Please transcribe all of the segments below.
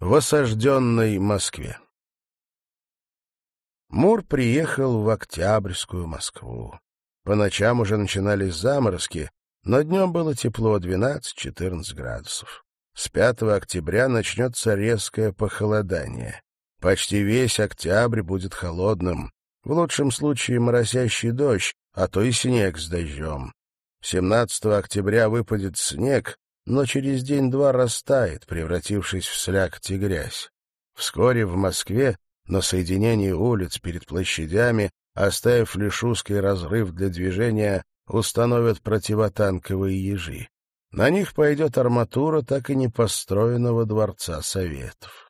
в осажденной Москве. Мур приехал в Октябрьскую Москву. По ночам уже начинались заморозки, но днем было тепло 12-14 градусов. С 5 октября начнется резкое похолодание. Почти весь октябрь будет холодным, в лучшем случае моросящий дождь, а то и снег с дождем. 17 октября выпадет снег, но через день-два растает, превратившись в слякоть и грязь. Вскоре в Москве, на соединении улиц перед площадями, оставив лишь узкий разрыв для движения, установят противотанковые ежи. На них пойдет арматура так и не построенного дворца Советов.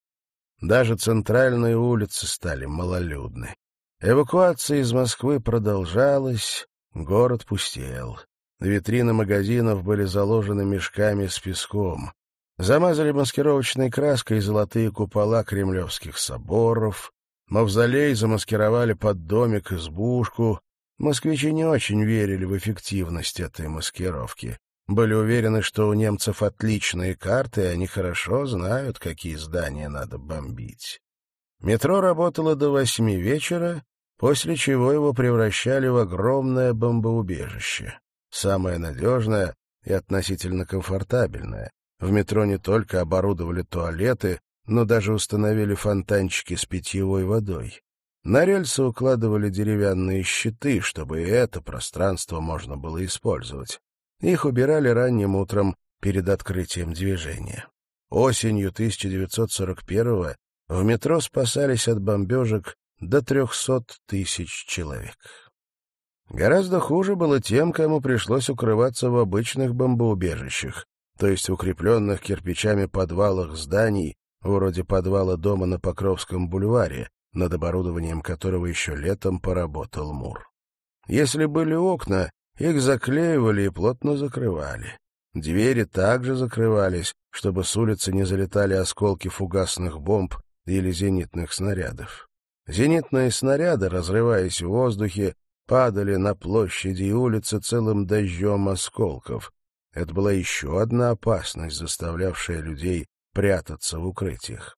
Даже центральные улицы стали малолюдны. Эвакуация из Москвы продолжалась, город пустел. Витрины магазинов были заложены мешками с песком. Замазали маскировочной краской золотые купола кремлевских соборов. Мавзолей замаскировали под домик-избушку. Москвичи не очень верили в эффективность этой маскировки. Были уверены, что у немцев отличные карты, и они хорошо знают, какие здания надо бомбить. Метро работало до восьми вечера, после чего его превращали в огромное бомбоубежище самое надежное и относительно комфортабельное. В метро не только оборудовали туалеты, но даже установили фонтанчики с питьевой водой. На рельсы укладывали деревянные щиты, чтобы и это пространство можно было использовать. Их убирали ранним утром перед открытием движения. Осенью 1941-го в метро спасались от бомбежек до 300 тысяч человек. Гораздо хуже было тем, кому пришлось укрываться в обычных бомбоубежищах, то есть в укрепленных кирпичами подвалах зданий, вроде подвала дома на Покровском бульваре, над оборудованием которого еще летом поработал Мур. Если были окна, их заклеивали и плотно закрывали. Двери также закрывались, чтобы с улицы не залетали осколки фугасных бомб или зенитных снарядов. Зенитные снаряды, разрываясь в воздухе, падали на площади и улицы целым дождем осколков. Это была еще одна опасность, заставлявшая людей прятаться в укрытиях.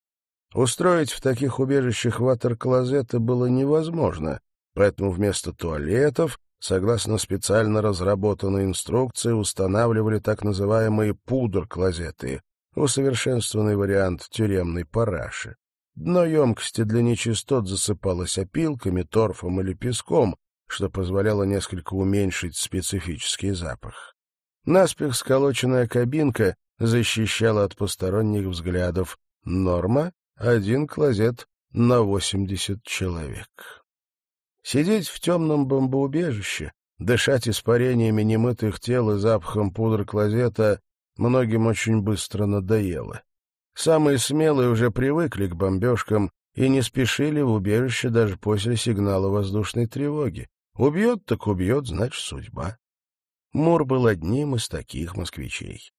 Устроить в таких убежищах ватер-клозеты было невозможно, поэтому вместо туалетов, согласно специально разработанной инструкции, устанавливали так называемые пудр-клозеты, усовершенствованный вариант тюремной параши. Дно емкости для нечистот засыпалось опилками, торфом или песком, что позволяло несколько уменьшить специфический запах. Наспех сколоченная кабинка защищала от посторонних взглядов. Норма — один клозет на восемьдесят человек. Сидеть в темном бомбоубежище, дышать испарениями немытых тел и запахом пудры клозета многим очень быстро надоело. Самые смелые уже привыкли к бомбежкам и не спешили в убежище даже после сигнала воздушной тревоги. Убьет так убьет, значит, судьба. Мур был одним из таких москвичей.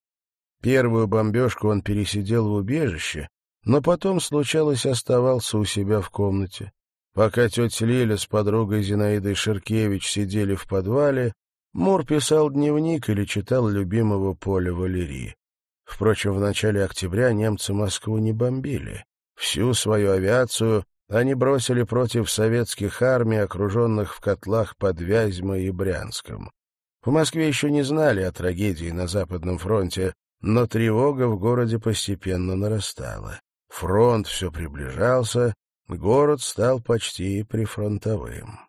Первую бомбежку он пересидел в убежище, но потом, случалось, оставался у себя в комнате. Пока тетя Лиля с подругой Зинаидой Ширкевич сидели в подвале, Мур писал дневник или читал любимого Поля Валерии. Впрочем, в начале октября немцы Москву не бомбили. Всю свою авиацию они бросили против советских армий, окруженных в котлах под Вязьмой и Брянском. В Москве еще не знали о трагедии на Западном фронте, но тревога в городе постепенно нарастала. Фронт все приближался, город стал почти прифронтовым.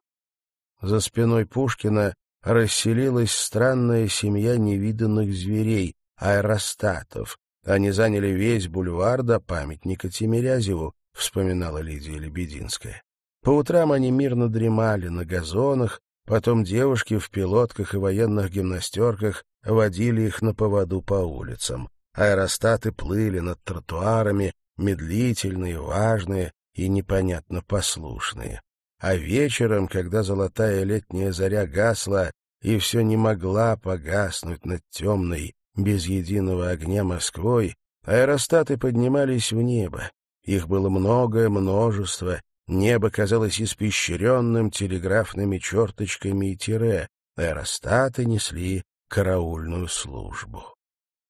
За спиной Пушкина расселилась странная семья невиданных зверей, аэростатов. Они заняли весь бульвар до памятника Тимирязеву, — вспоминала Лидия Лебединская. По утрам они мирно дремали на газонах, потом девушки в пилотках и военных гимнастерках водили их на поводу по улицам. Аэростаты плыли над тротуарами, медлительные, важные и непонятно послушные. А вечером, когда золотая летняя заря гасла и все не могла погаснуть над темной, без единого огня Москвой, аэростаты поднимались в небо, их было многое множество, небо казалось испещренным телеграфными черточками и тире, аэростаты несли караульную службу.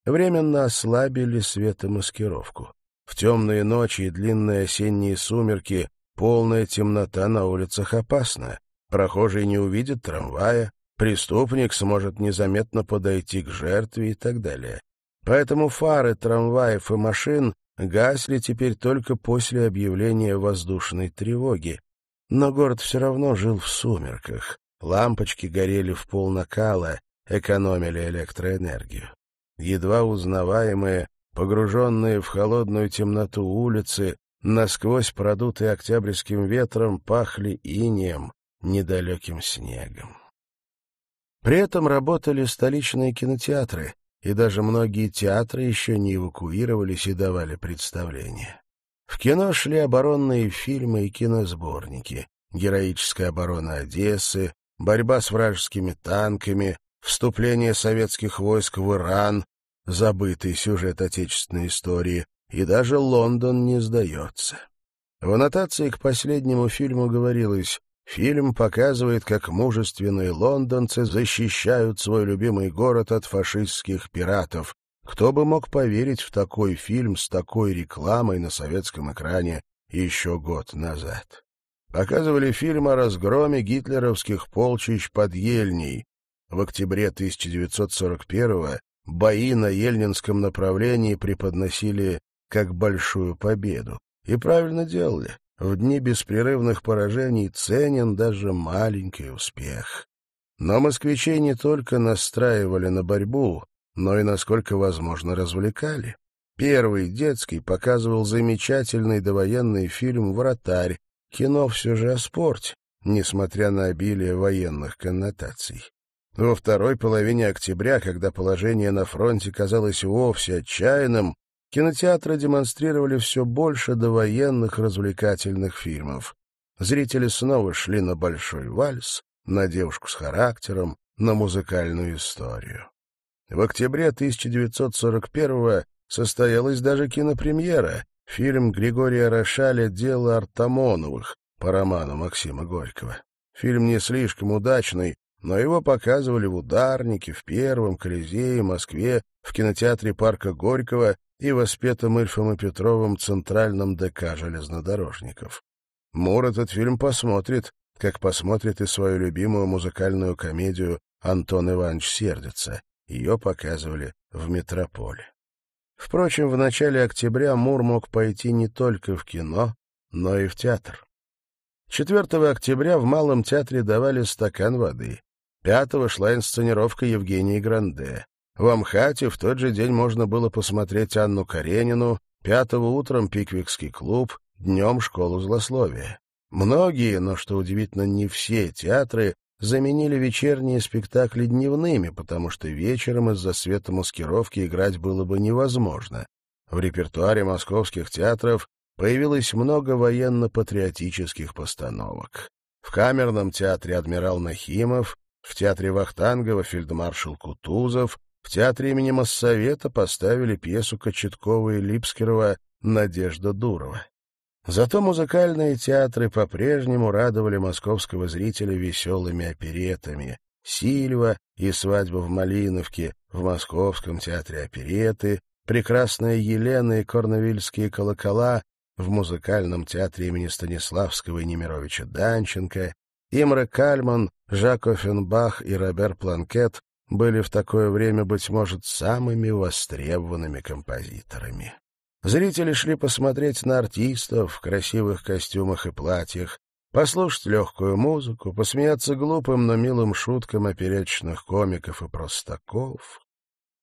Временно ослабили светомаскировку. В темные ночи и длинные осенние сумерки полная темнота на улицах опасна. Прохожий не увидит трамвая, преступник сможет незаметно подойти к жертве и так далее. Поэтому фары трамваев и машин гасли теперь только после объявления воздушной тревоги. Но город все равно жил в сумерках. Лампочки горели в пол накала, экономили электроэнергию. Едва узнаваемые, погруженные в холодную темноту улицы, насквозь продутые октябрьским ветром, пахли инеем, недалеким снегом. При этом работали столичные кинотеатры, и даже многие театры еще не эвакуировались и давали представления. В кино шли оборонные фильмы и киносборники, героическая оборона Одессы, борьба с вражескими танками, вступление советских войск в Иран, забытый сюжет отечественной истории, и даже Лондон не сдается. В аннотации к последнему фильму говорилось Фильм показывает, как мужественные лондонцы защищают свой любимый город от фашистских пиратов. Кто бы мог поверить в такой фильм с такой рекламой на советском экране еще год назад? Показывали фильм о разгроме гитлеровских полчищ под Ельней. В октябре 1941-го бои на Ельнинском направлении преподносили как большую победу. И правильно делали. В дни беспрерывных поражений ценен даже маленький успех. Но москвичей не только настраивали на борьбу, но и, насколько возможно, развлекали. Первый, детский, показывал замечательный довоенный фильм «Вратарь», кино все же о спорте, несмотря на обилие военных коннотаций. Во второй половине октября, когда положение на фронте казалось вовсе отчаянным, Кинотеатры демонстрировали все больше довоенных развлекательных фильмов. Зрители снова шли на большой вальс, на девушку с характером, на музыкальную историю. В октябре 1941-го состоялась даже кинопремьера, фильм Григория Рошаля «Дело Артамоновых» по роману Максима Горького. Фильм не слишком удачный, но его показывали в «Ударнике», в Первом, Колизее, Москве, в кинотеатре парка Горького и воспетом Ильфом и Петровым центральном ДК железнодорожников. Мур этот фильм посмотрит, как посмотрит и свою любимую музыкальную комедию «Антон Иванович сердится». Ее показывали в «Метрополе». Впрочем, в начале октября Мур мог пойти не только в кино, но и в театр. 4 октября в Малом театре давали стакан воды. 5 шла инсценировка Евгении Гранде. В Амхате в тот же день можно было посмотреть Анну Каренину, пятого утром Пиквикский клуб, днем школу злословия. Многие, но, что удивительно, не все театры заменили вечерние спектакли дневными, потому что вечером из-за света маскировки играть было бы невозможно. В репертуаре московских театров появилось много военно-патриотических постановок. В камерном театре «Адмирал Нахимов», в театре Вахтангова фельдмаршал Кутузов, в театре имени Моссовета поставили пьесу Кочеткова и Липскерова «Надежда Дурова». Зато музыкальные театры по-прежнему радовали московского зрителя веселыми оперетами. «Сильва» и «Свадьба в Малиновке» в Московском театре опереты, «Прекрасная Елена» и «Корновильские колокола» в музыкальном театре имени Станиславского и Немировича Данченко, Имре Кальман, Жак Оффенбах и Робер Планкет были в такое время, быть может, самыми востребованными композиторами. Зрители шли посмотреть на артистов в красивых костюмах и платьях, послушать легкую музыку, посмеяться глупым, но милым шуткам оперечных комиков и простаков.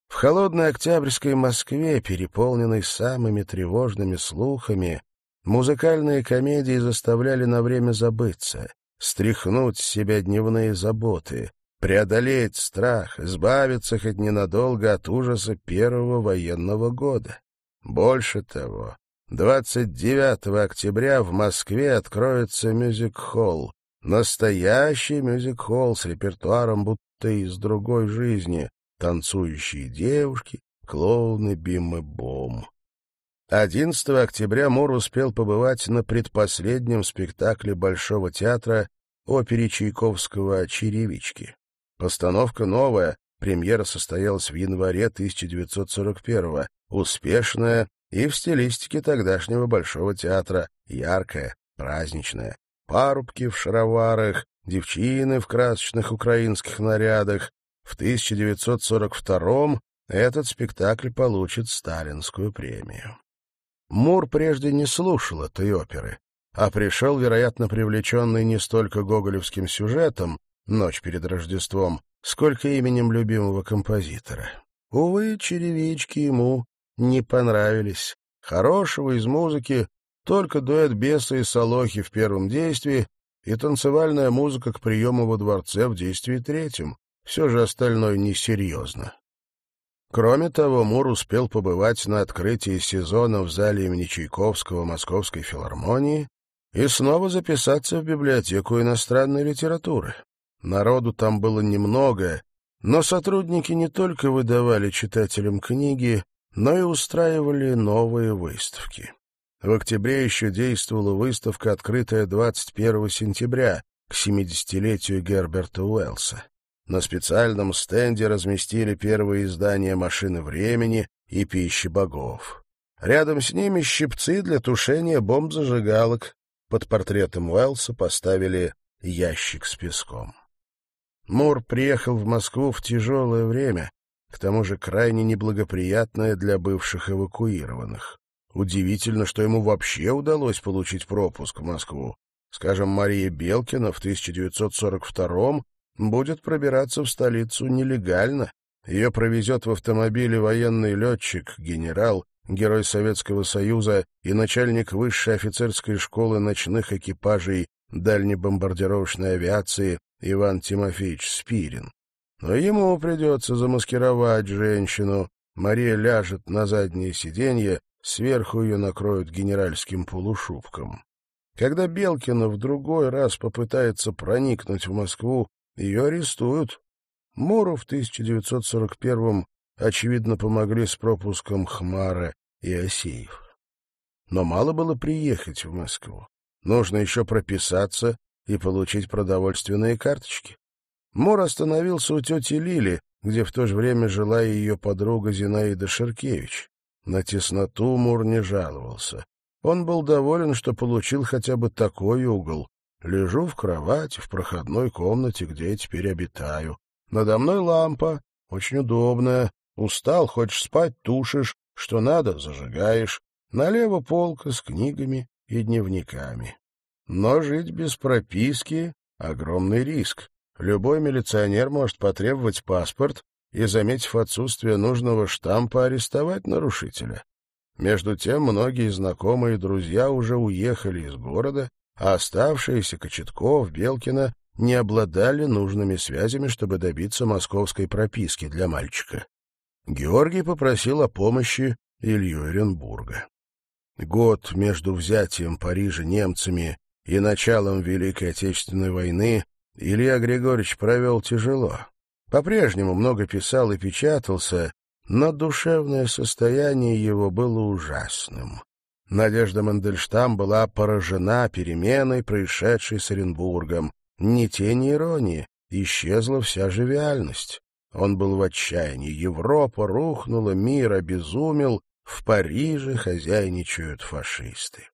В холодной октябрьской Москве, переполненной самыми тревожными слухами, музыкальные комедии заставляли на время забыться, стряхнуть с себя дневные заботы, преодолеть страх, избавиться хоть ненадолго от ужаса первого военного года. Больше того, 29 октября в Москве откроется мюзик-холл. Настоящий мюзик-холл с репертуаром будто из другой жизни. Танцующие девушки, клоуны, бим и бом. 11 октября Мур успел побывать на предпоследнем спектакле Большого театра опере Чайковского «Черевички». Постановка новая, премьера состоялась в январе 1941-го, успешная и в стилистике тогдашнего Большого театра, яркая, праздничная. Парубки в шароварах, девчины в красочных украинских нарядах. В 1942 этот спектакль получит сталинскую премию. Мур прежде не слушал этой оперы, а пришел, вероятно, привлеченный не столько гоголевским сюжетом «Ночь перед Рождеством», сколько именем любимого композитора. Увы, черевички ему не понравились. Хорошего из музыки только дуэт беса и солохи в первом действии и танцевальная музыка к приему во дворце в действии третьем. Все же остальное несерьезно. Кроме того, Мур успел побывать на открытии сезона в зале имени Чайковского Московской филармонии и снова записаться в библиотеку иностранной литературы. Народу там было немного, но сотрудники не только выдавали читателям книги, но и устраивали новые выставки. В октябре еще действовала выставка, открытая 21 сентября, к 70-летию Герберта Уэллса. На специальном стенде разместили первые издания «Машины времени» и «Пищи богов». Рядом с ними щипцы для тушения бомб-зажигалок. Под портретом Уэллса поставили ящик с песком. Мур приехал в Москву в тяжелое время, к тому же крайне неблагоприятное для бывших эвакуированных. Удивительно, что ему вообще удалось получить пропуск в Москву. Скажем, Мария Белкина в 1942-м будет пробираться в столицу нелегально. Ее провезет в автомобиле военный летчик, генерал, герой Советского Союза и начальник высшей офицерской школы ночных экипажей дальнебомбардировочной авиации Иван Тимофеевич Спирин. Но ему придется замаскировать женщину. Мария ляжет на заднее сиденье, Сверху ее накроют генеральским полушубком. Когда Белкина в другой раз попытается проникнуть в Москву, ее арестуют. Муру в 1941-м, очевидно, помогли с пропуском Хмара и Осеев. Но мало было приехать в Москву. Нужно еще прописаться и получить продовольственные карточки. Мур остановился у тети Лили, где в то же время жила ее подруга Зинаида Шеркевич. На тесноту Мур не жаловался. Он был доволен, что получил хотя бы такой угол. Лежу в кровати в проходной комнате, где я теперь обитаю. Надо мной лампа, очень удобная. Устал, хочешь спать, тушишь. Что надо, зажигаешь. Налево полка с книгами и дневниками. Но жить без прописки — огромный риск. Любой милиционер может потребовать паспорт и, заметив отсутствие нужного штампа, арестовать нарушителя. Между тем многие знакомые и друзья уже уехали из города, а оставшиеся Кочетков, Белкина не обладали нужными связями, чтобы добиться московской прописки для мальчика. Георгий попросил о помощи Илью Оренбурга. Год между взятием Парижа немцами и началом Великой Отечественной войны Илья Григорьевич провел тяжело. По-прежнему много писал и печатался, но душевное состояние его было ужасным. Надежда Мандельштам была поражена переменой, происшедшей с Оренбургом. Ни тени иронии, исчезла вся живиальность. Он был в отчаянии. Европа рухнула, мир обезумел, в Париже хозяйничают фашисты.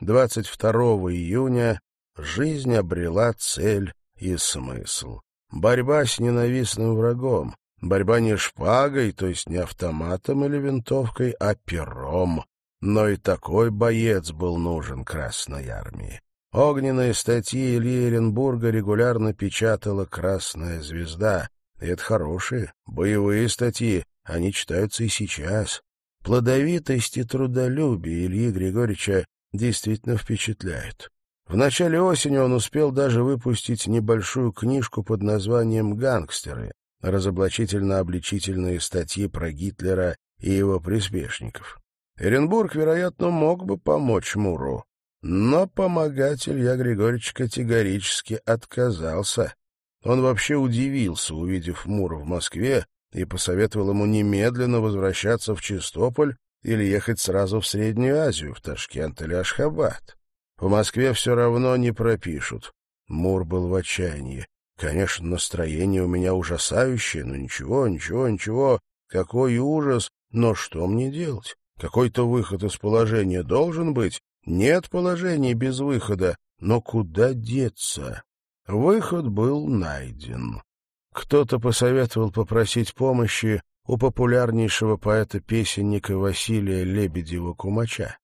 22 июня жизнь обрела цель и смысл. Борьба с ненавистным врагом. Борьба не шпагой, то есть не автоматом или винтовкой, а пером. Но и такой боец был нужен Красной Армии. Огненные статьи Ильи Эренбурга регулярно печатала «Красная звезда». И это хорошие, боевые статьи, они читаются и сейчас. Плодовитость и трудолюбие Ильи Григорьевича действительно впечатляют. В начале осени он успел даже выпустить небольшую книжку под названием «Гангстеры», разоблачительно-обличительные статьи про Гитлера и его приспешников. Эренбург, вероятно, мог бы помочь Муру, но помогать Илья Григорьевич категорически отказался. Он вообще удивился, увидев Мура в Москве, и посоветовал ему немедленно возвращаться в Чистополь или ехать сразу в Среднюю Азию, в Ташкент или Ашхабад. В Москве все равно не пропишут. Мур был в отчаянии. Конечно, настроение у меня ужасающее, но ничего, ничего, ничего. Какой ужас! Но что мне делать? Какой-то выход из положения должен быть. Нет положения без выхода. Но куда деться? Выход был найден. Кто-то посоветовал попросить помощи у популярнейшего поэта-песенника Василия Лебедева-Кумача.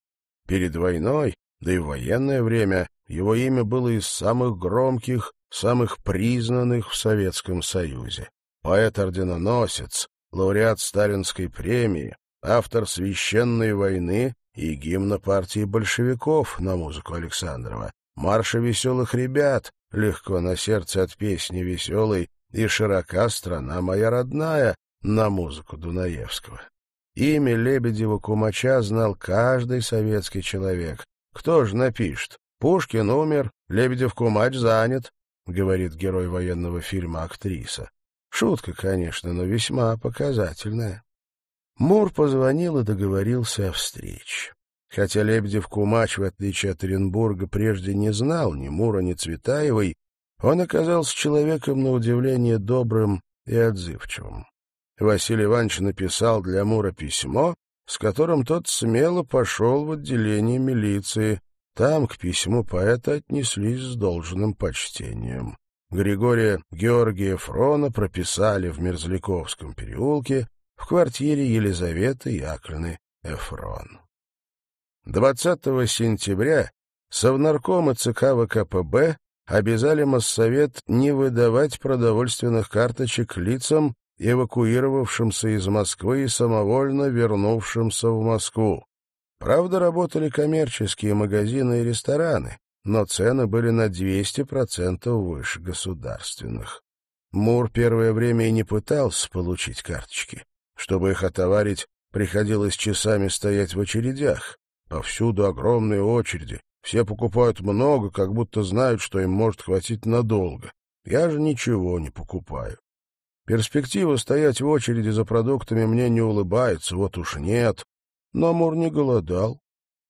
Перед войной, да и в военное время, его имя было из самых громких, самых признанных в Советском Союзе. Поэт-орденоносец, лауреат Сталинской премии, автор «Священной войны» и гимна партии большевиков на музыку Александрова, марша веселых ребят, легко на сердце от песни веселой, и широка страна моя родная на музыку Дунаевского. Имя Лебедева-Кумача знал каждый советский человек. Кто же напишет? Пушкин умер, Лебедев-Кумач занят, говорит герой военного фильма актриса. Шутка, конечно, но весьма показательная. Мур позвонил и договорился о встрече. Хотя Лебедев-Кумач, в отличие от Оренбурга, прежде не знал ни Мура, ни Цветаевой, он оказался человеком, на удивление, добрым и отзывчивым. Василий Иванович написал для Мура письмо, с которым тот смело пошел в отделение милиции. Там к письму поэта отнеслись с должным почтением. Григория Георгия Фрона прописали в Мерзляковском переулке в квартире Елизаветы Яковлевны Эфрон. 20 сентября Совнаркомы ЦК ВКПБ обязали Моссовет не выдавать продовольственных карточек лицам, эвакуировавшимся из Москвы и самовольно вернувшимся в Москву. Правда, работали коммерческие магазины и рестораны, но цены были на 200% выше государственных. Мур первое время и не пытался получить карточки. Чтобы их отоварить, приходилось часами стоять в очередях. Повсюду огромные очереди. Все покупают много, как будто знают, что им может хватить надолго. Я же ничего не покупаю. Перспектива стоять в очереди за продуктами мне не улыбается, вот уж нет. Но Мур не голодал.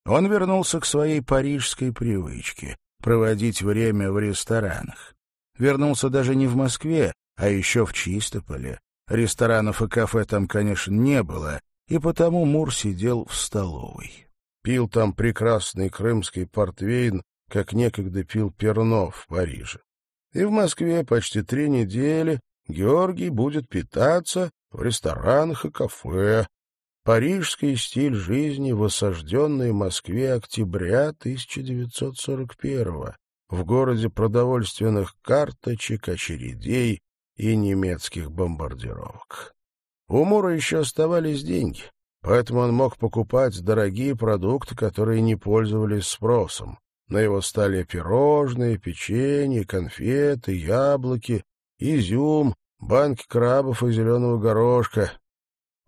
Он вернулся к своей парижской привычке — проводить время в ресторанах. Вернулся даже не в Москве, а еще в Чистополе. Ресторанов и кафе там, конечно, не было, и потому Мур сидел в столовой. Пил там прекрасный крымский портвейн, как некогда пил Перно в Париже. И в Москве почти три недели Георгий будет питаться в ресторанах и кафе. Парижский стиль жизни в осажденной Москве октября 1941 в городе продовольственных карточек, очередей и немецких бомбардировок. У Мура еще оставались деньги, поэтому он мог покупать дорогие продукты, которые не пользовались спросом. На его столе пирожные, печенье, конфеты, яблоки, изюм, банки крабов и зеленого горошка.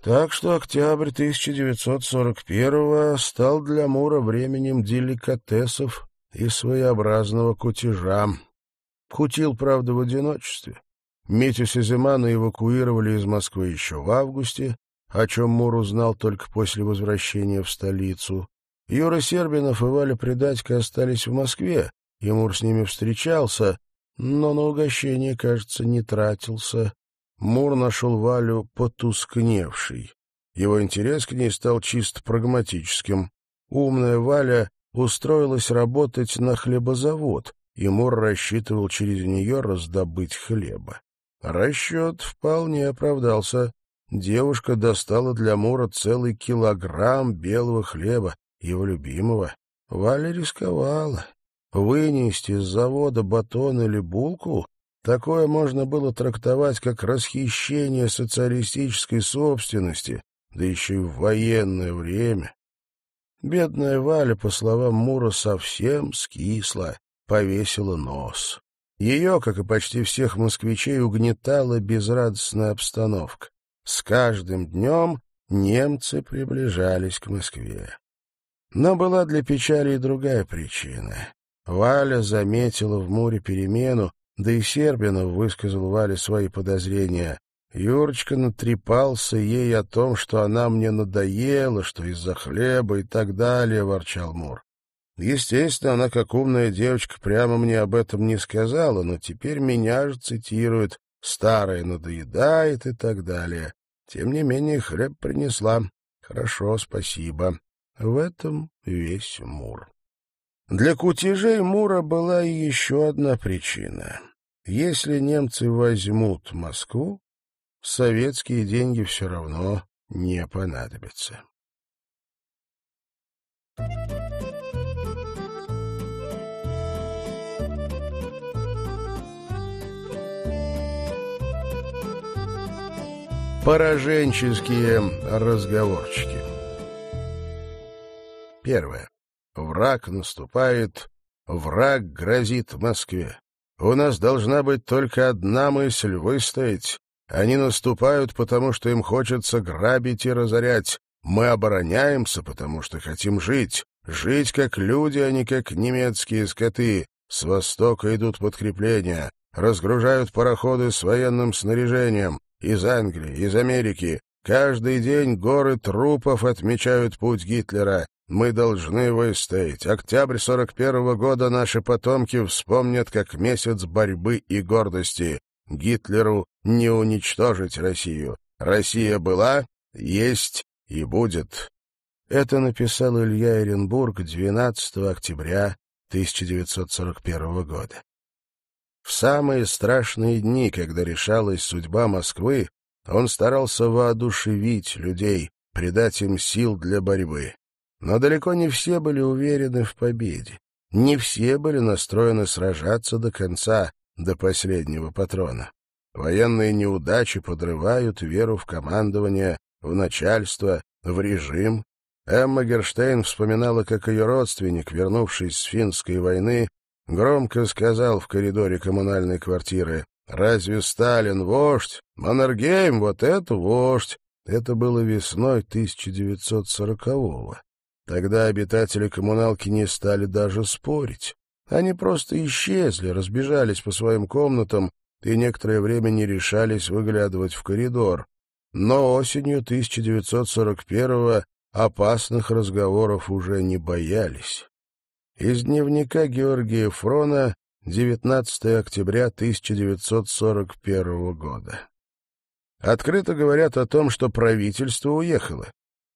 Так что октябрь 1941 стал для Мура временем деликатесов и своеобразного кутежа. Кутил, правда, в одиночестве. Митю Сиземана эвакуировали из Москвы еще в августе, о чем Мур узнал только после возвращения в столицу. Юра Сербинов и Валя Предатько остались в Москве, и Мур с ними встречался, но на угощение, кажется, не тратился. Мур нашел Валю потускневшей. Его интерес к ней стал чисто прагматическим. Умная Валя устроилась работать на хлебозавод, и Мур рассчитывал через нее раздобыть хлеба. Расчет вполне оправдался. Девушка достала для Мура целый килограмм белого хлеба, его любимого. Валя рисковала. Вынести с завода батон или булку — такое можно было трактовать как расхищение социалистической собственности, да еще и в военное время. Бедная Валя, по словам Мура, совсем скисла, повесила нос. Ее, как и почти всех москвичей, угнетала безрадостная обстановка. С каждым днем немцы приближались к Москве. Но была для печали и другая причина. Валя заметила в море перемену, да и Сербинов высказал Вале свои подозрения. Юрочка натрепался ей о том, что она мне надоела, что из-за хлеба и так далее, — ворчал Мур. Естественно, она, как умная девочка, прямо мне об этом не сказала, но теперь меня же цитирует «старая надоедает» и так далее. Тем не менее, хлеб принесла. Хорошо, спасибо. В этом весь Мур. Для кутежей Мура была и еще одна причина. Если немцы возьмут Москву, советские деньги все равно не понадобятся. Пораженческие разговорчики Первое. Враг наступает, враг грозит Москве. У нас должна быть только одна мысль — выстоять. Они наступают, потому что им хочется грабить и разорять. Мы обороняемся, потому что хотим жить. Жить как люди, а не как немецкие скоты. С востока идут подкрепления. Разгружают пароходы с военным снаряжением. Из Англии, из Америки. Каждый день горы трупов отмечают путь Гитлера. Мы должны выстоять. Октябрь 41-го года наши потомки вспомнят как месяц борьбы и гордости. Гитлеру не уничтожить Россию. Россия была, есть и будет. Это написал Илья Эренбург 12 октября 1941 года. В самые страшные дни, когда решалась судьба Москвы, он старался воодушевить людей, придать им сил для борьбы. Но далеко не все были уверены в победе. Не все были настроены сражаться до конца, до последнего патрона. Военные неудачи подрывают веру в командование, в начальство, в режим. Эмма Герштейн вспоминала, как ее родственник, вернувшись с финской войны, громко сказал в коридоре коммунальной квартиры «Разве Сталин вождь? Маннергейм, вот это вождь!» Это было весной 1940-го. Тогда обитатели коммуналки не стали даже спорить. Они просто исчезли, разбежались по своим комнатам и некоторое время не решались выглядывать в коридор. Но осенью 1941-го опасных разговоров уже не боялись. Из дневника Георгия Фрона 19 октября 1941 года. Открыто говорят о том, что правительство уехало.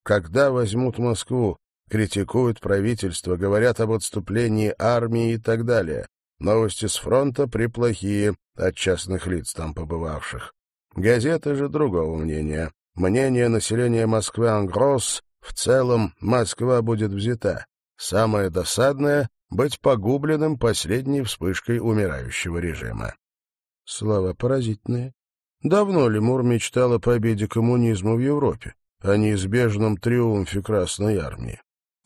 Когда возьмут Москву? Критикуют правительство, говорят об отступлении армии и так далее. Новости с фронта приплохие от частных лиц там побывавших. Газеты же другого мнения. Мнение населения Москвы Ангрос в целом Москва будет взята. Самое досадное — быть погубленным последней вспышкой умирающего режима. Слова поразительные. Давно ли Мур мечтал о победе коммунизма в Европе, о неизбежном триумфе Красной Армии?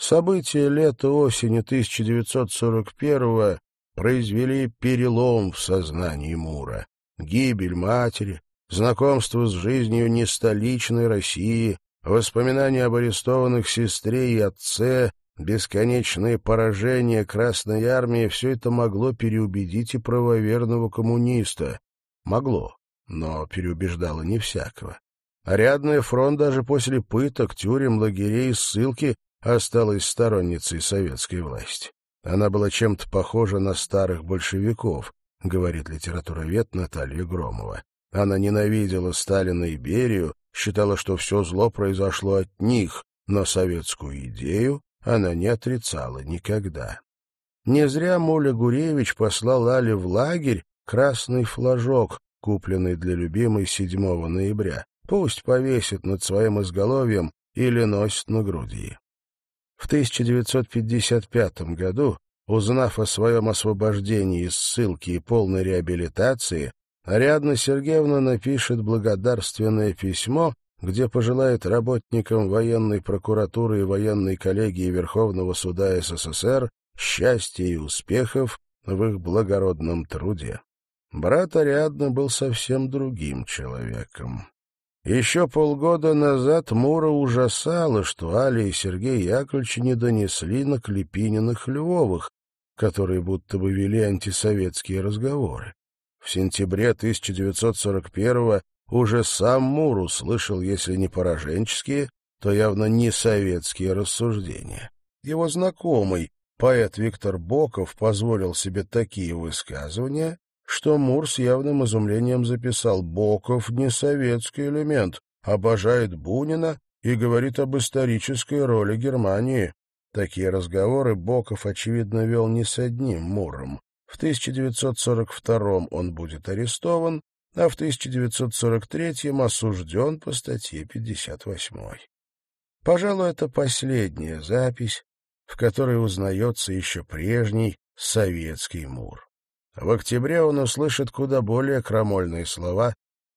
События лета-осени 1941-го произвели перелом в сознании Мура. Гибель матери, знакомство с жизнью нестоличной России, воспоминания об арестованных сестре и отце, бесконечные поражения Красной Армии — все это могло переубедить и правоверного коммуниста. Могло, но переубеждало не всякого. Ариадная фронт даже после пыток, тюрем, лагерей и ссылки осталась сторонницей советской власти. Она была чем-то похожа на старых большевиков, говорит литературовед Наталья Громова. Она ненавидела Сталина и Берию, считала, что все зло произошло от них, но советскую идею она не отрицала никогда. Не зря Муля Гуревич послал Але в лагерь красный флажок, купленный для любимой 7 ноября. Пусть повесит над своим изголовьем или носит на груди. В 1955 году, узнав о своем освобождении из ссылки и полной реабилитации, Ариадна Сергеевна напишет благодарственное письмо, где пожелает работникам военной прокуратуры и военной коллегии Верховного суда СССР счастья и успехов в их благородном труде. Брат Ариадна был совсем другим человеком. Еще полгода назад Мура ужасала, что Аля и Сергей Яковлевич не донесли на Клепининых Львовых, которые будто бы вели антисоветские разговоры. В сентябре 1941-го уже сам Мур услышал, если не пораженческие, то явно не советские рассуждения. Его знакомый, поэт Виктор Боков, позволил себе такие высказывания, что Мур с явным изумлением записал «Боков не советский элемент, обожает Бунина и говорит об исторической роли Германии. Такие разговоры Боков, очевидно, вел не с одним Муром. В 1942 он будет арестован, а в 1943 осужден по статье 58. Пожалуй, это последняя запись, в которой узнается еще прежний советский Мур. В октябре он услышит куда более крамольные слова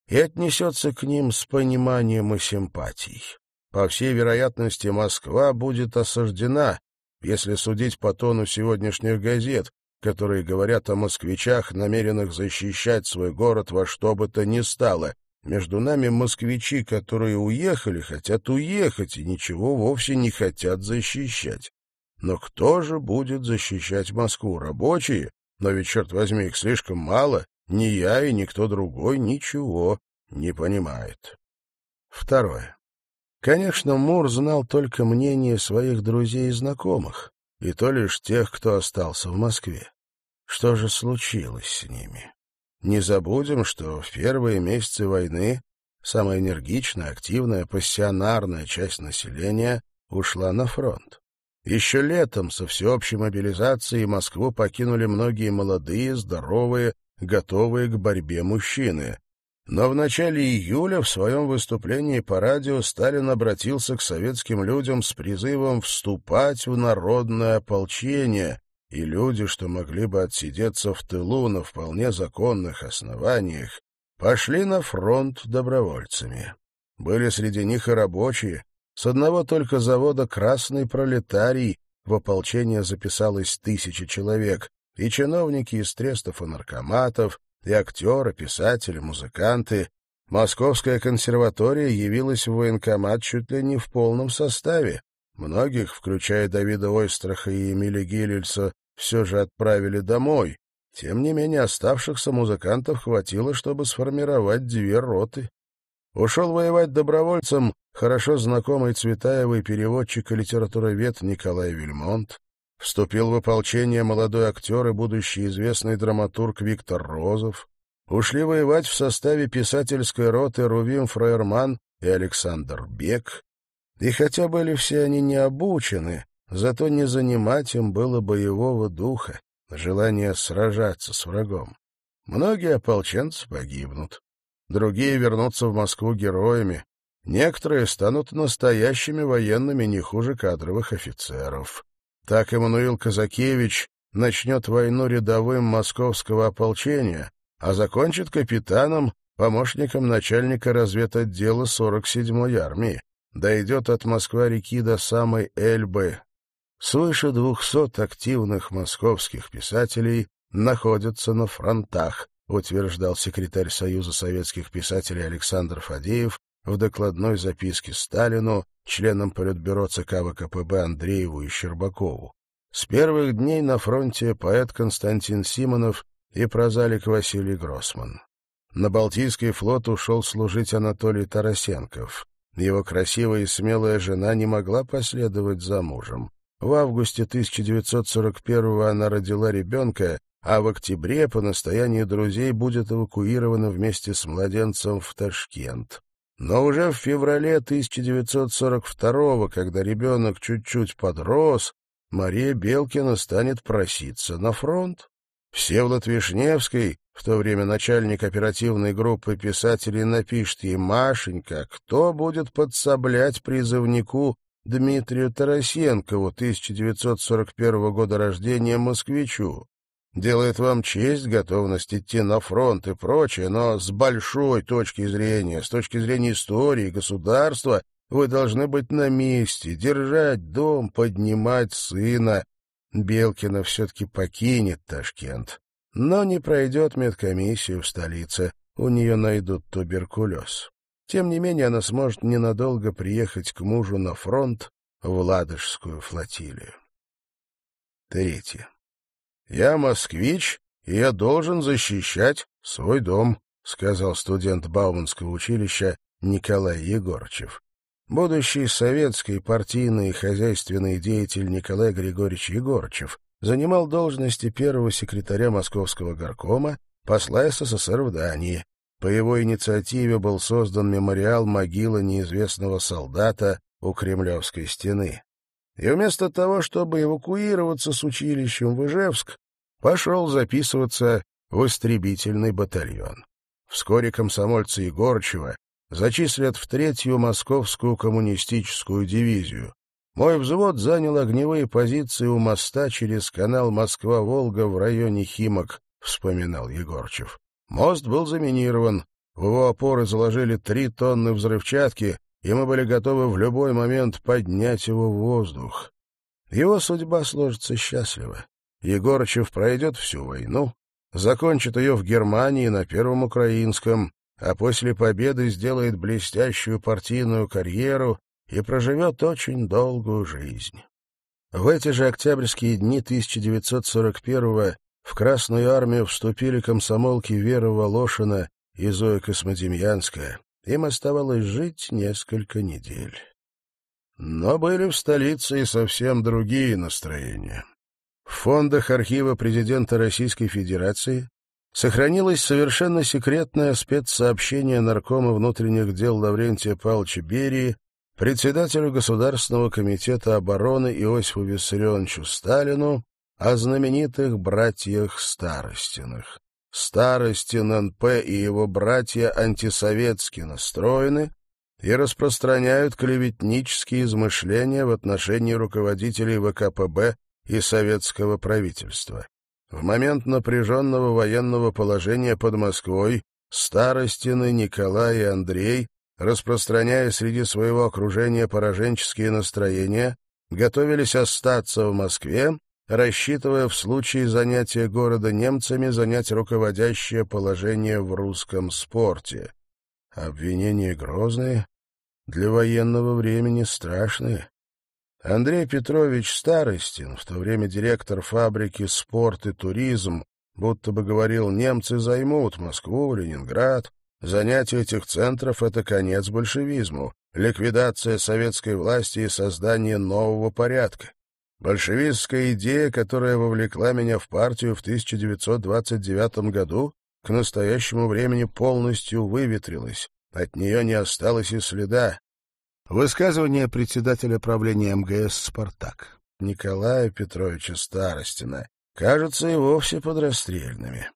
и отнесется к ним с пониманием и симпатией. По всей вероятности, Москва будет осаждена, если судить по тону сегодняшних газет, которые говорят о москвичах, намеренных защищать свой город во что бы то ни стало. Между нами москвичи, которые уехали, хотят уехать и ничего вовсе не хотят защищать. Но кто же будет защищать Москву? Рабочие? Но ведь, черт возьми, их слишком мало. Ни я и никто другой ничего не понимает. Второе. Конечно, Мур знал только мнение своих друзей и знакомых, и то лишь тех, кто остался в Москве. Что же случилось с ними? Не забудем, что в первые месяцы войны самая энергичная, активная, пассионарная часть населения ушла на фронт. Еще летом со всеобщей мобилизацией Москву покинули многие молодые, здоровые, готовые к борьбе мужчины. Но в начале июля в своем выступлении по радио Сталин обратился к советским людям с призывом вступать в народное ополчение, и люди, что могли бы отсидеться в тылу на вполне законных основаниях, пошли на фронт добровольцами. Были среди них и рабочие, с одного только завода «Красный пролетарий» в ополчение записалось тысячи человек, и чиновники из трестов и наркоматов, и актеры, писатели, музыканты. Московская консерватория явилась в военкомат чуть ли не в полном составе. Многих, включая Давида Ойстраха и Эмиля Гиллельса, все же отправили домой. Тем не менее, оставшихся музыкантов хватило, чтобы сформировать две роты. Ушел воевать добровольцем хорошо знакомый Цветаевой переводчик и литературовед Николай Вильмонт, вступил в ополчение молодой актер и будущий известный драматург Виктор Розов, ушли воевать в составе писательской роты Рувим Фрейерман и Александр Бек, и хотя были все они не обучены, зато не занимать им было боевого духа, желания сражаться с врагом. Многие ополченцы погибнут, другие вернутся в Москву героями, Некоторые станут настоящими военными не хуже кадровых офицеров. Так Эммануил Казакевич начнет войну рядовым московского ополчения, а закончит капитаном, помощником начальника разведотдела 47-й армии. Дойдет от Москва-реки до самой Эльбы. Свыше двухсот активных московских писателей находятся на фронтах, утверждал секретарь Союза советских писателей Александр Фадеев в докладной записке Сталину, членам Политбюро ЦК ВКПБ Андрееву и Щербакову. С первых дней на фронте поэт Константин Симонов и прозалик Василий Гроссман. На Балтийский флот ушел служить Анатолий Тарасенков. Его красивая и смелая жена не могла последовать за мужем. В августе 1941 она родила ребенка, а в октябре по настоянию друзей будет эвакуирована вместе с младенцем в Ташкент. Но уже в феврале 1942 когда ребенок чуть-чуть подрос, Мария Белкина станет проситься на фронт. Всеволод Вишневский, в то время начальник оперативной группы писателей, напишет ей «Машенька, кто будет подсоблять призывнику Дмитрию Тарасенкову, 1941 года рождения, москвичу? Делает вам честь, готовность идти на фронт и прочее, но с большой точки зрения, с точки зрения истории, государства, вы должны быть на месте, держать дом, поднимать сына. Белкина все-таки покинет Ташкент, но не пройдет медкомиссию в столице, у нее найдут туберкулез. Тем не менее, она сможет ненадолго приехать к мужу на фронт в Ладожскую флотилию. Третье. «Я москвич, и я должен защищать свой дом», — сказал студент Бауманского училища Николай Егорчев. Будущий советский партийный и хозяйственный деятель Николай Григорьевич Егорчев занимал должности первого секретаря Московского горкома, посла СССР в Дании. По его инициативе был создан мемориал могилы неизвестного солдата у Кремлевской стены. И вместо того, чтобы эвакуироваться с училищем в Ижевск, пошел записываться в истребительный батальон. Вскоре комсомольцы Егорчева зачислят в третью московскую коммунистическую дивизию. Мой взвод занял огневые позиции у моста через канал Москва-Волга в районе Химок, вспоминал Егорчев. Мост был заминирован, в его опоры заложили три тонны взрывчатки, и мы были готовы в любой момент поднять его в воздух. Его судьба сложится счастливо. Егорычев пройдет всю войну, закончит ее в Германии на Первом Украинском, а после победы сделает блестящую партийную карьеру и проживет очень долгую жизнь. В эти же октябрьские дни 1941-го в Красную армию вступили комсомолки Вера Волошина и Зоя Космодемьянская. Им оставалось жить несколько недель. Но были в столице и совсем другие настроения. В фондах архива президента Российской Федерации сохранилось совершенно секретное спецсообщение наркома внутренних дел Лаврентия Павловича Берии председателю Государственного комитета обороны Иосифу Виссарионовичу Сталину о знаменитых братьях Старостиных. Старостин НП и его братья антисоветски настроены и распространяют клеветнические измышления в отношении руководителей ВКПБ и советского правительства. В момент напряженного военного положения под Москвой Старостины Николай и Андрей, распространяя среди своего окружения пораженческие настроения, готовились остаться в Москве рассчитывая в случае занятия города немцами занять руководящее положение в русском спорте. Обвинения грозные, для военного времени страшные. Андрей Петрович Старостин, в то время директор фабрики «Спорт и туризм», будто бы говорил, немцы займут Москву, Ленинград. Занятие этих центров — это конец большевизму, ликвидация советской власти и создание нового порядка. Большевистская идея, которая вовлекла меня в партию в 1929 году, к настоящему времени полностью выветрилась. От нее не осталось и следа. Высказывание председателя правления МГС «Спартак» Николая Петровича Старостина кажется и вовсе подрастрельными.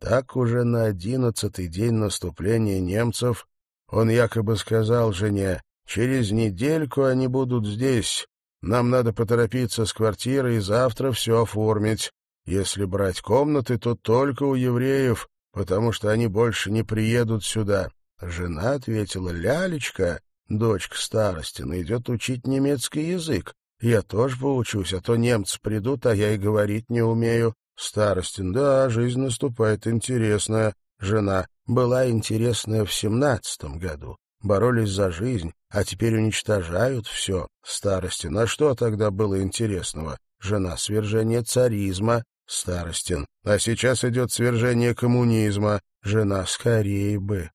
Так уже на одиннадцатый день наступления немцев он якобы сказал жене, «Через недельку они будут здесь, нам надо поторопиться с квартирой и завтра все оформить. Если брать комнаты, то только у евреев, потому что они больше не приедут сюда. Жена ответила, Лялечка, дочка Старостина, идет учить немецкий язык. Я тоже поучусь, а то немцы придут, а я и говорить не умею. Старостин, да, жизнь наступает интересная. Жена была интересная в семнадцатом году боролись за жизнь, а теперь уничтожают все. Старостин, а что тогда было интересного? Жена свержение царизма, Старостин. А сейчас идет свержение коммунизма, жена скорее бы.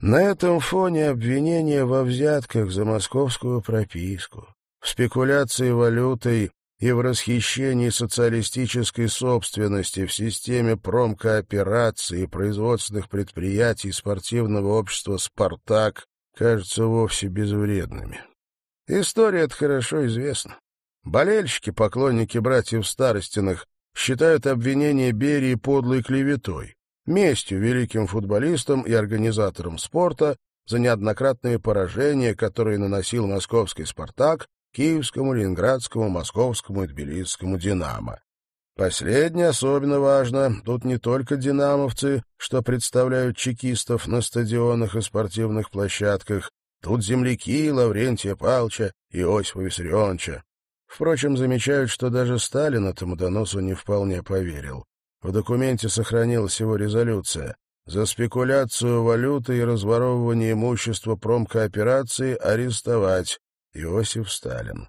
На этом фоне обвинения во взятках за московскую прописку, в спекуляции валютой и в расхищении социалистической собственности в системе промкооперации производственных предприятий спортивного общества «Спартак» кажутся вовсе безвредными. История эта хорошо известна. Болельщики, поклонники братьев Старостиных, считают обвинение Берии подлой клеветой, местью великим футболистам и организаторам спорта за неоднократные поражения, которые наносил московский «Спартак» киевскому, ленинградскому, московскому и тбилисскому «Динамо». Последнее особенно важно. Тут не только динамовцы, что представляют чекистов на стадионах и спортивных площадках. Тут земляки Лаврентия Палча и Иосифа Виссарионовича. Впрочем, замечают, что даже Сталин этому доносу не вполне поверил. В документе сохранилась его резолюция. За спекуляцию валюты и разворовывание имущества промкооперации арестовать Иосиф Сталин.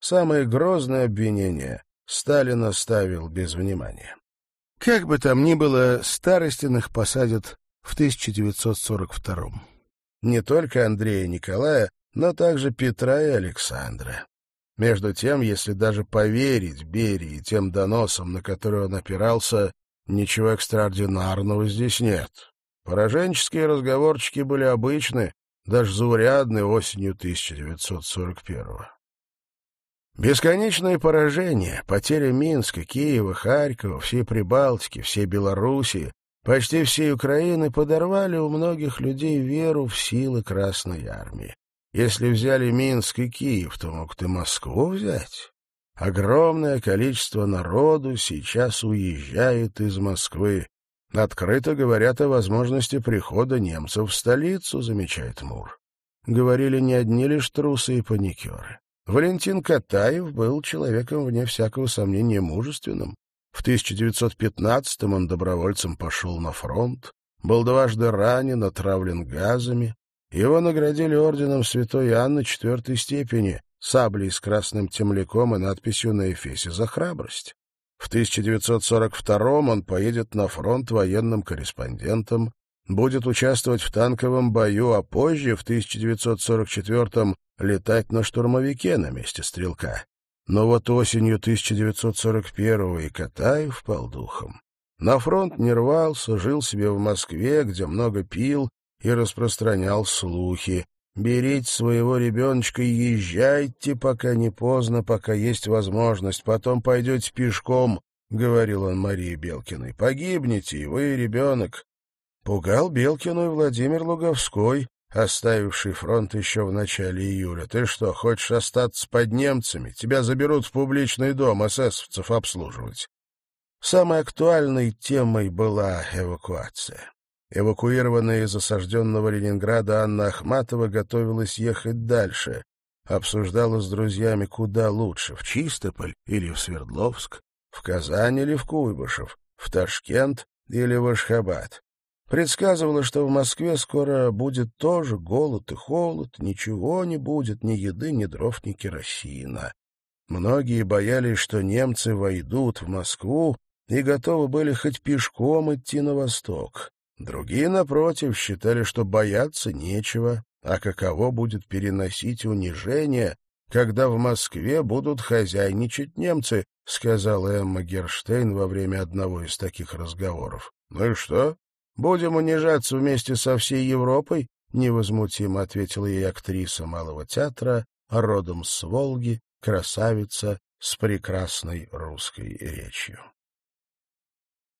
Самое грозное обвинение Сталин оставил без внимания. Как бы там ни было, Старостиных посадят в 1942 -м. Не только Андрея Николая, но также Петра и Александра. Между тем, если даже поверить Берии тем доносам, на которые он опирался, ничего экстраординарного здесь нет. Пораженческие разговорчики были обычны, даже заурядны осенью 1941-го. Бесконечные поражения, потеря Минска, Киева, Харькова, всей Прибалтики, всей Белоруссии, почти всей Украины подорвали у многих людей веру в силы Красной Армии. Если взяли Минск и Киев, то мог ты Москву взять. Огромное количество народу сейчас уезжает из Москвы. Открыто говорят о возможности прихода немцев в столицу, замечает Мур. Говорили не одни лишь трусы и паникеры. Валентин Катаев был человеком, вне всякого сомнения, мужественным. В 1915-м он добровольцем пошел на фронт, был дважды ранен, отравлен газами. Его наградили орденом Святой Анны четвертой степени, саблей с красным темляком и надписью на эфесе за храбрость. В 1942-м он поедет на фронт военным корреспондентом, будет участвовать в танковом бою, а позже, в 1944-м, летать на штурмовике на месте стрелка. Но вот осенью 1941-го и Катаев впал духом. На фронт не рвался, жил себе в Москве, где много пил и распространял слухи. «Берите своего ребеночка и езжайте, пока не поздно, пока есть возможность. Потом пойдете пешком», — говорил он Марии Белкиной. «Погибнете, и вы, и ребенок. Пугал Белкину и Владимир Луговской, оставивший фронт еще в начале июля. Ты что, хочешь остаться под немцами? Тебя заберут в публичный дом эсэсовцев обслуживать. Самой актуальной темой была эвакуация. Эвакуированная из осажденного Ленинграда Анна Ахматова готовилась ехать дальше. Обсуждала с друзьями, куда лучше, в Чистополь или в Свердловск, в Казань или в Куйбышев, в Ташкент или в Ашхабад. Предсказывала, что в Москве скоро будет тоже голод и холод, ничего не будет, ни еды, ни дров, ни керосина. Многие боялись, что немцы войдут в Москву и готовы были хоть пешком идти на восток. Другие, напротив, считали, что бояться нечего, а каково будет переносить унижение, когда в Москве будут хозяйничать немцы, сказала Эмма Герштейн во время одного из таких разговоров. Ну и что? Будем унижаться вместе со всей Европой, невозмутимо ответила ей актриса малого театра, родом с Волги, красавица с прекрасной русской речью.